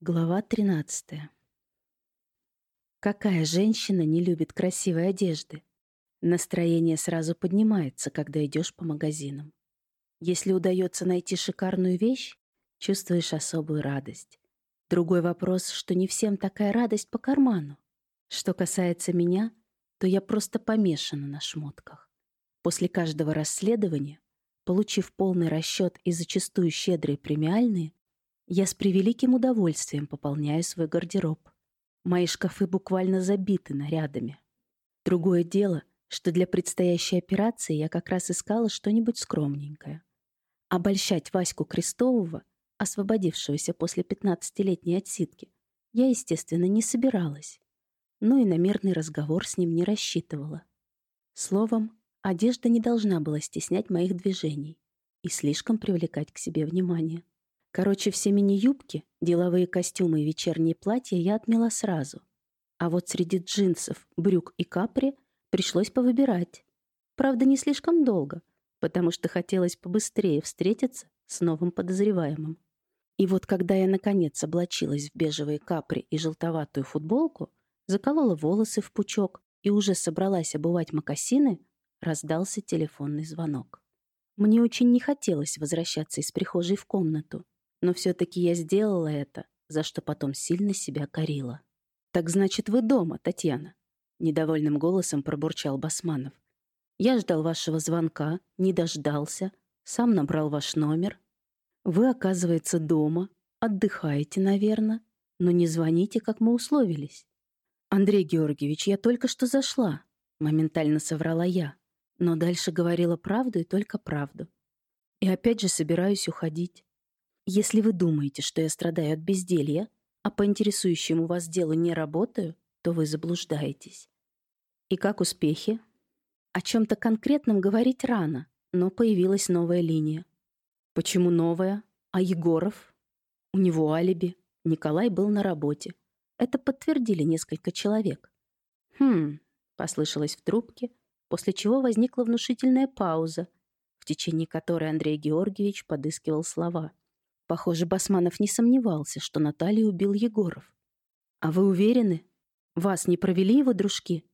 Глава 13. Какая женщина не любит красивой одежды? Настроение сразу поднимается, когда идешь по магазинам. Если удается найти шикарную вещь, чувствуешь особую радость. Другой вопрос, что не всем такая радость по карману. Что касается меня, то я просто помешана на шмотках. После каждого расследования, получив полный расчет и зачастую щедрые премиальные, я с превеликим удовольствием пополняю свой гардероб. Мои шкафы буквально забиты нарядами. Другое дело, что для предстоящей операции я как раз искала что-нибудь скромненькое. Обольщать Ваську Крестового, освободившегося после 15-летней отсидки, я, естественно, не собиралась. Но и на мирный разговор с ним не рассчитывала. Словом, одежда не должна была стеснять моих движений и слишком привлекать к себе внимание. Короче, все мини-юбки, деловые костюмы и вечерние платья я отмела сразу. А вот среди джинсов, брюк и капри пришлось повыбирать. Правда, не слишком долго, потому что хотелось побыстрее встретиться с новым подозреваемым. И вот когда я наконец облачилась в бежевые капри и желтоватую футболку, заколола волосы в пучок и уже собралась обувать мокасины, раздался телефонный звонок. Мне очень не хотелось возвращаться из прихожей в комнату, но все-таки я сделала это, за что потом сильно себя корила. «Так значит, вы дома, Татьяна?» Недовольным голосом пробурчал Басманов. «Я ждал вашего звонка, не дождался, сам набрал ваш номер. Вы, оказывается, дома, отдыхаете, наверное, но не звоните, как мы условились». «Андрей Георгиевич, я только что зашла», — моментально соврала я, но дальше говорила правду и только правду. И опять же собираюсь уходить. Если вы думаете, что я страдаю от безделья, а по интересующему вас делу не работаю, то вы заблуждаетесь. И как успехи? О чем-то конкретном говорить рано, но появилась новая линия. Почему новая? А Егоров? У него алиби. Николай был на работе. Это подтвердили несколько человек. «Хм», — послышалось в трубке, после чего возникла внушительная пауза, в течение которой Андрей Георгиевич подыскивал слова. Похоже, Басманов не сомневался, что Наталью убил Егоров. «А вы уверены? Вас не провели его дружки?»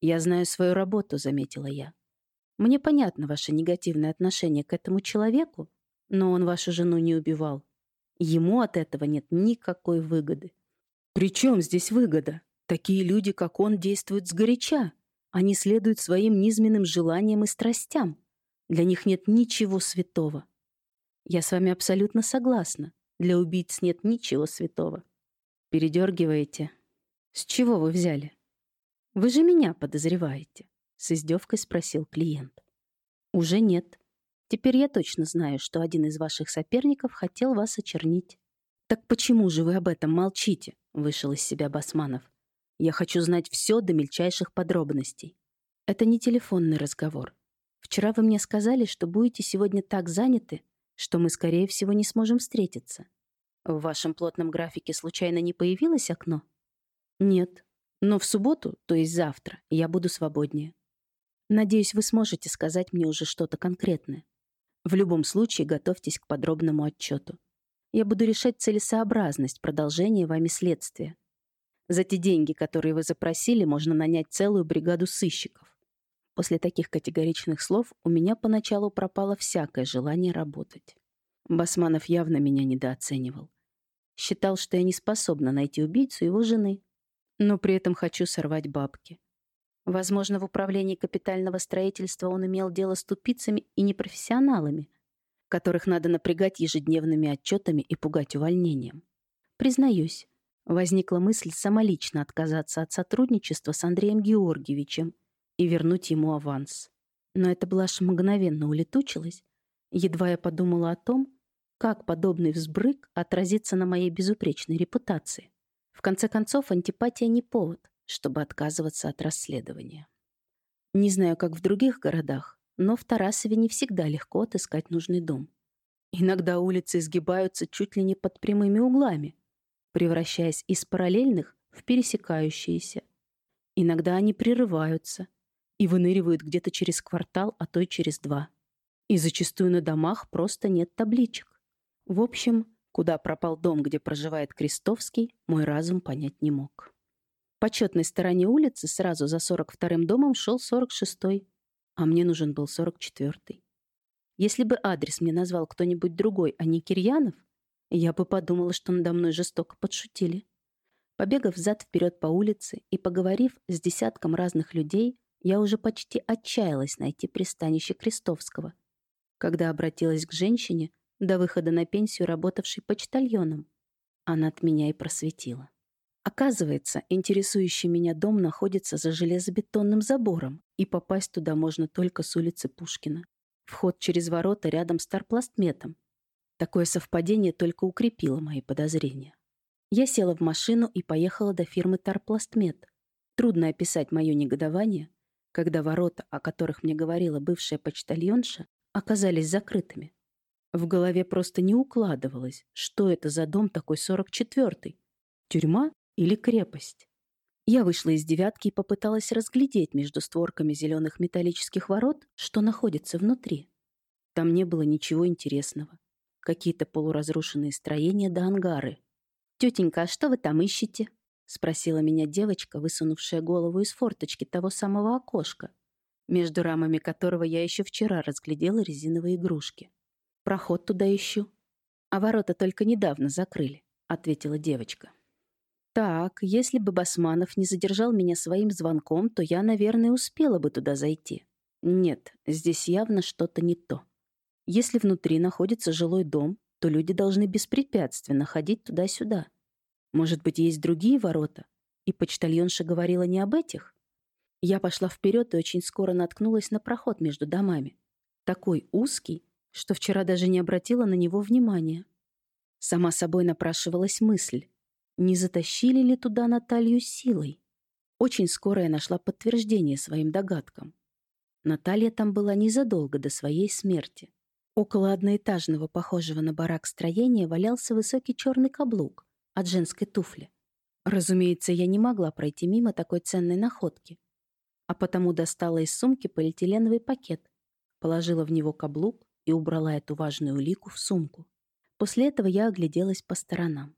«Я знаю свою работу», — заметила я. «Мне понятно ваше негативное отношение к этому человеку, но он вашу жену не убивал. Ему от этого нет никакой выгоды». «При чем здесь выгода? Такие люди, как он, действуют сгоряча. Они следуют своим низменным желаниям и страстям. Для них нет ничего святого. Я с вами абсолютно согласна. Для убийц нет ничего святого. Передергиваете. С чего вы взяли? Вы же меня подозреваете? С издевкой спросил клиент. Уже нет. Теперь я точно знаю, что один из ваших соперников хотел вас очернить. Так почему же вы об этом молчите? Вышел из себя Басманов. Я хочу знать все до мельчайших подробностей. Это не телефонный разговор. Вчера вы мне сказали, что будете сегодня так заняты, что мы, скорее всего, не сможем встретиться. В вашем плотном графике случайно не появилось окно? Нет. Но в субботу, то есть завтра, я буду свободнее. Надеюсь, вы сможете сказать мне уже что-то конкретное. В любом случае, готовьтесь к подробному отчету. Я буду решать целесообразность продолжения вами следствия. За те деньги, которые вы запросили, можно нанять целую бригаду сыщиков. После таких категоричных слов у меня поначалу пропало всякое желание работать. Басманов явно меня недооценивал. Считал, что я не способна найти убийцу его жены, но при этом хочу сорвать бабки. Возможно, в управлении капитального строительства он имел дело с тупицами и непрофессионалами, которых надо напрягать ежедневными отчетами и пугать увольнением. Признаюсь, возникла мысль самолично отказаться от сотрудничества с Андреем Георгиевичем и вернуть ему аванс. Но эта блажь мгновенно улетучилась, едва я подумала о том, как подобный взбрык отразится на моей безупречной репутации. В конце концов, антипатия не повод, чтобы отказываться от расследования. Не знаю, как в других городах, но в Тарасове не всегда легко отыскать нужный дом. Иногда улицы изгибаются чуть ли не под прямыми углами, превращаясь из параллельных в пересекающиеся. Иногда они прерываются — и выныривают где-то через квартал, а то и через два. И зачастую на домах просто нет табличек. В общем, Куда пропал дом, где проживает Крестовский, мой разум понять не мог. По четной стороне улицы сразу за 42-м домом шел 46-й, а мне нужен был 44-й. Если бы адрес мне назвал кто-нибудь другой, а не Кирьянов, я бы подумала, что надо мной жестоко подшутили. Побегав взад-вперед по улице и поговорив с десятком разных людей, я уже почти отчаялась найти пристанище Крестовского, когда обратилась к женщине, до выхода на пенсию работавшей почтальоном. Она от меня и просветила. Оказывается, интересующий меня дом находится за железобетонным забором, и попасть туда можно только с улицы Пушкина. Вход через ворота рядом с тарпластметом. Такое совпадение только укрепило мои подозрения. Я села в машину и поехала до фирмы Тарпластмет. Трудно описать мое негодование, когда ворота, о которых мне говорила бывшая почтальонша, оказались закрытыми. В голове просто не укладывалось, что это за дом такой 44-й. Тюрьма или крепость? Я вышла из девятки и попыталась разглядеть между створками зеленых металлических ворот, что находится внутри. Там не было ничего интересного. Какие-то полуразрушенные строения да ангары. «Тетенька, а что вы там ищете?» — спросила меня девочка, высунувшая голову из форточки того самого окошка, между рамами которого я еще вчера разглядела резиновые игрушки. Проход туда ищу. А ворота только недавно закрыли, ответила девочка. Так, если бы Басманов не задержал меня своим звонком, то я, наверное, успела бы туда зайти. Нет, здесь явно что-то не то. Если внутри находится жилой дом, то люди должны беспрепятственно ходить туда-сюда. Может быть, есть другие ворота? И почтальонша говорила не об этих? Я пошла вперед и очень скоро наткнулась на проход между домами. Такой узкий, что вчера даже не обратила на него внимания. Сама собой напрашивалась мысль, не затащили ли туда Наталью силой. Очень скоро я нашла подтверждение своим догадкам. Наталья там была незадолго до своей смерти. Около одноэтажного, похожего на барак строения, валялся высокий черный каблук от женской туфли. Разумеется, я не могла пройти мимо такой ценной находки, а потому достала из сумки полиэтиленовый пакет, положила в него каблук и убрала эту важную улику в сумку. После этого я огляделась по сторонам.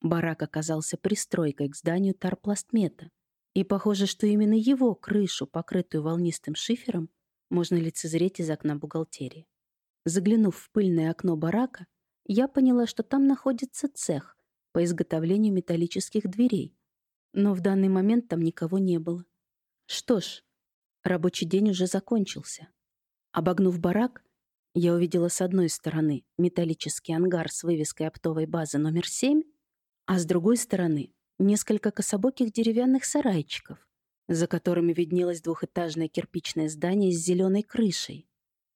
Барак оказался пристройкой к зданию тарпластмета, и похоже, что именно его крышу, покрытую волнистым шифером, можно лицезреть из окна бухгалтерии. Заглянув в пыльное окно барака, я поняла, что там находится цех по изготовлению металлических дверей, но в данный момент там никого не было. Что ж, рабочий день уже закончился. Обогнув барак, я увидела с одной стороны металлический ангар с вывеской оптовой базы номер 7, а с другой стороны несколько кособоких деревянных сарайчиков, за которыми виднелось двухэтажное кирпичное здание с зеленой крышей.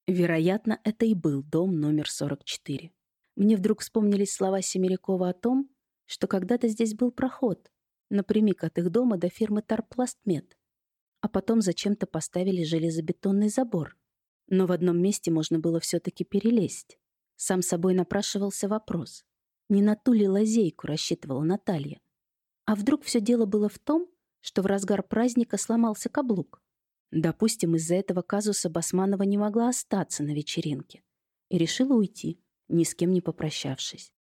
Вероятно, это и был дом номер 44. Мне вдруг вспомнились слова Семерякова о том, что когда-то здесь был проход, напрямик от их дома до фирмы Тарпластмет, а потом зачем-то поставили железобетонный забор — но в одном месте можно было все-таки перелезть. Сам собой напрашивался вопрос. Не на ту ли лазейку рассчитывала Наталья? А вдруг все дело было в том, что в разгар праздника сломался каблук? Допустим, из-за этого казуса Басманова не могла остаться на вечеринке и решила уйти, ни с кем не попрощавшись.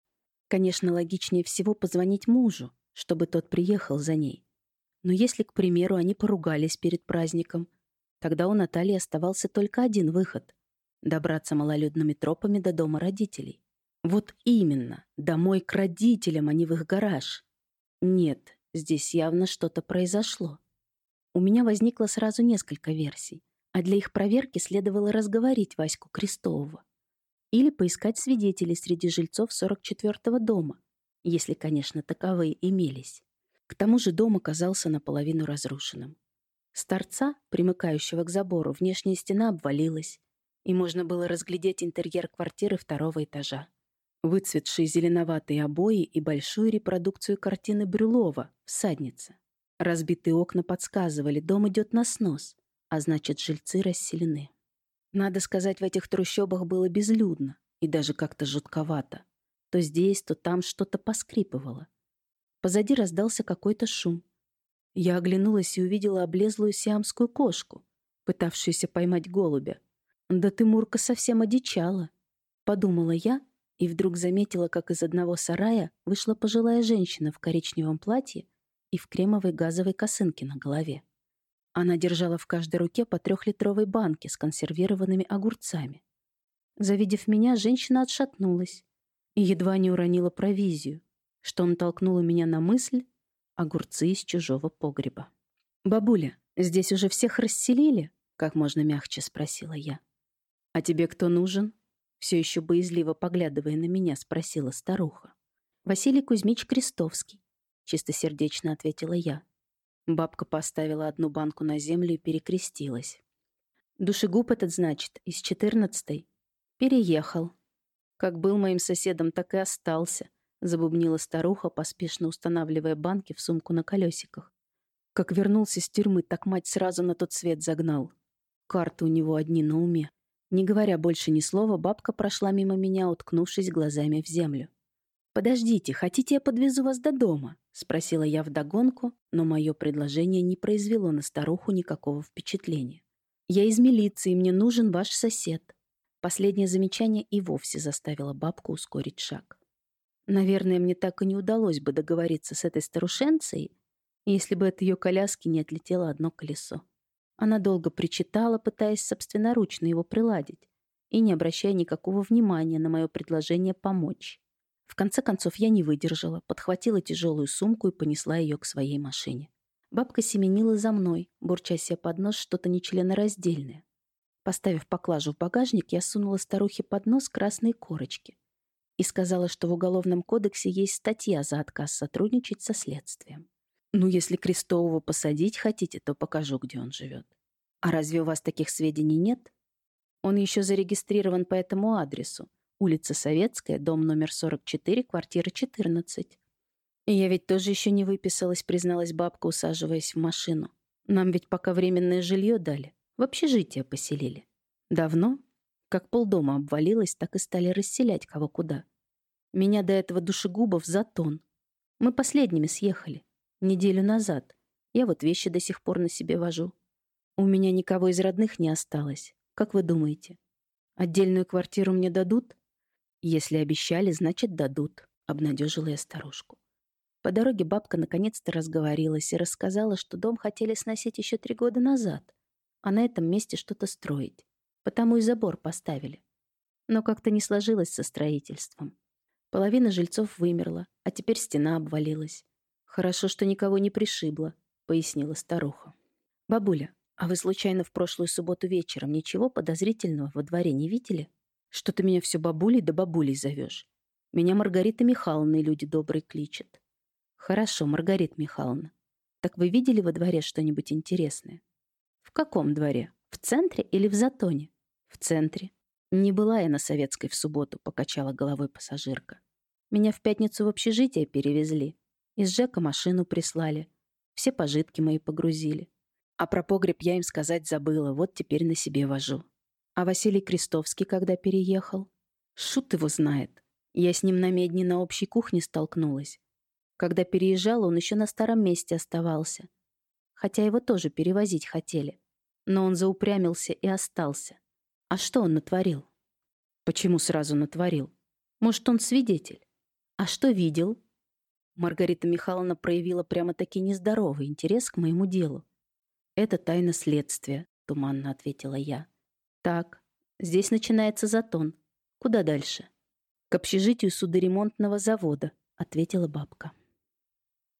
Конечно, логичнее всего позвонить мужу, чтобы тот приехал за ней. Но если, к примеру, они поругались перед праздником – Тогда у Натальи оставался только один выход — добраться малолюдными тропами до дома родителей. Вот именно, домой к родителям, а не в их гараж. Нет, здесь явно что-то произошло. У меня возникло сразу несколько версий, а для их проверки следовало разговорить Ваську Крестового. Или поискать свидетелей среди жильцов 44-го дома, если, конечно, таковые имелись. К тому же дом оказался наполовину разрушенным. С торца, примыкающего к забору, внешняя стена обвалилась, и можно было разглядеть интерьер квартиры второго этажа. Выцветшие зеленоватые обои и большую репродукцию картины Брюлова «Всадница». Разбитые окна подсказывали, дом идет на снос, а значит, жильцы расселены. Надо сказать, в этих трущобах было безлюдно и даже как-то жутковато. То здесь, то там что-то поскрипывало. Позади раздался какой-то шум. Я оглянулась и увидела облезлую сиамскую кошку, пытавшуюся поймать голубя. «Да ты, Мурка, совсем одичала», — подумала я и вдруг заметила, как из одного сарая вышла пожилая женщина в коричневом платье и в кремовой газовой косынке на голове. Она держала в каждой руке по трехлитровой банке с консервированными огурцами. Завидев меня, женщина отшатнулась и едва не уронила провизию, что натолкнуло меня на мысль огурцы из чужого погреба. «Бабуля, здесь уже всех расселили?» — как можно мягче спросила я. «А тебе кто нужен?» Все еще боязливо поглядывая на меня, спросила старуха. «Василий Кузьмич Крестовский», — чистосердечно ответила я. Бабка поставила одну банку на землю и перекрестилась. «Душегуб этот, значит, из четырнадцатой?» «Переехал. Как был моим соседом, так и остался», — забубнила старуха, поспешно устанавливая банки в сумку на колесиках. Как вернулся с тюрьмы, так мать сразу на тот свет загнал. Карты у него одни на уме. Не говоря больше ни слова, бабка прошла мимо меня, уткнувшись глазами в землю. «Подождите, хотите, я подвезу вас до дома?» — спросила я вдогонку, но мое предложение не произвело на старуху никакого впечатления. «Я из милиции, мне нужен ваш сосед». Последнее замечание и вовсе заставило бабку ускорить шаг. Наверное, мне так и не удалось бы договориться с этой старушенцей, если бы от ее коляски не отлетело одно колесо. Она долго причитала, пытаясь собственноручно его приладить, и не обращая никакого внимания на мое предложение помочь. В конце концов, я не выдержала, подхватила тяжелую сумку и понесла ее к своей машине. Бабка семенила за мной, бурча себе под нос что-то нечленораздельное. Поставив поклажу в багажник, я сунула старухе под нос красные корочки и сказала, что в Уголовном кодексе есть статья за отказ сотрудничать со следствием. Ну, если Крестового посадить хотите, то покажу, где он живет. А разве у вас таких сведений нет? Он еще зарегистрирован по этому адресу, Улица Советская, дом номер 44, квартира 14. И я ведь тоже еще не выписалась, призналась бабка, усаживаясь в машину. Нам ведь пока временное жилье дали. В общежитие поселили. Давно? Как полдома обвалилось, так и стали расселять кого куда. Меня до этого душегубов за тон. Мы последними съехали. Неделю назад. Я вот вещи до сих пор на себе вожу. У меня никого из родных не осталось. Как вы думаете? Отдельную квартиру мне дадут? «Если обещали, значит, дадут», — обнадежила я старушку. По дороге бабка наконец-то разговорилась и рассказала, что дом хотели сносить еще три года назад, а на этом месте что-то строить. Потому и забор поставили. Но как-то не сложилось со строительством. Половина жильцов вымерла, а теперь стена обвалилась. «Хорошо, что никого не пришибло», — пояснила старуха. «Бабуля, а вы случайно в прошлую субботу вечером ничего подозрительного во дворе не видели?» Что ты меня все бабулей да бабулей зовешь? Меня Маргарита Михайловна и люди добрые кличат. Хорошо, Маргарита Михайловна. Так вы видели во дворе что-нибудь интересное? В каком дворе? В центре или в Затоне? В центре. Не была я на Советской в субботу, покачала головой пассажирка. Меня в пятницу в общежитие перевезли. Из Жека машину прислали. Все пожитки мои погрузили. А про погреб я им сказать забыла, вот теперь на себе вожу. А Василий Крестовский когда переехал? Шут его знает. Я с ним на медне на общей кухне столкнулась. Когда переезжал, он еще на старом месте оставался. Хотя его тоже перевозить хотели. Но он заупрямился и остался. А что он натворил? Почему сразу натворил? Может, он свидетель? А что видел? Маргарита Михайловна проявила прямо-таки нездоровый интерес к моему делу. «Это тайна следствия», — туманно ответила я. Так, здесь начинается затон. Куда дальше? К общежитию судоремонтного завода, ответила бабка.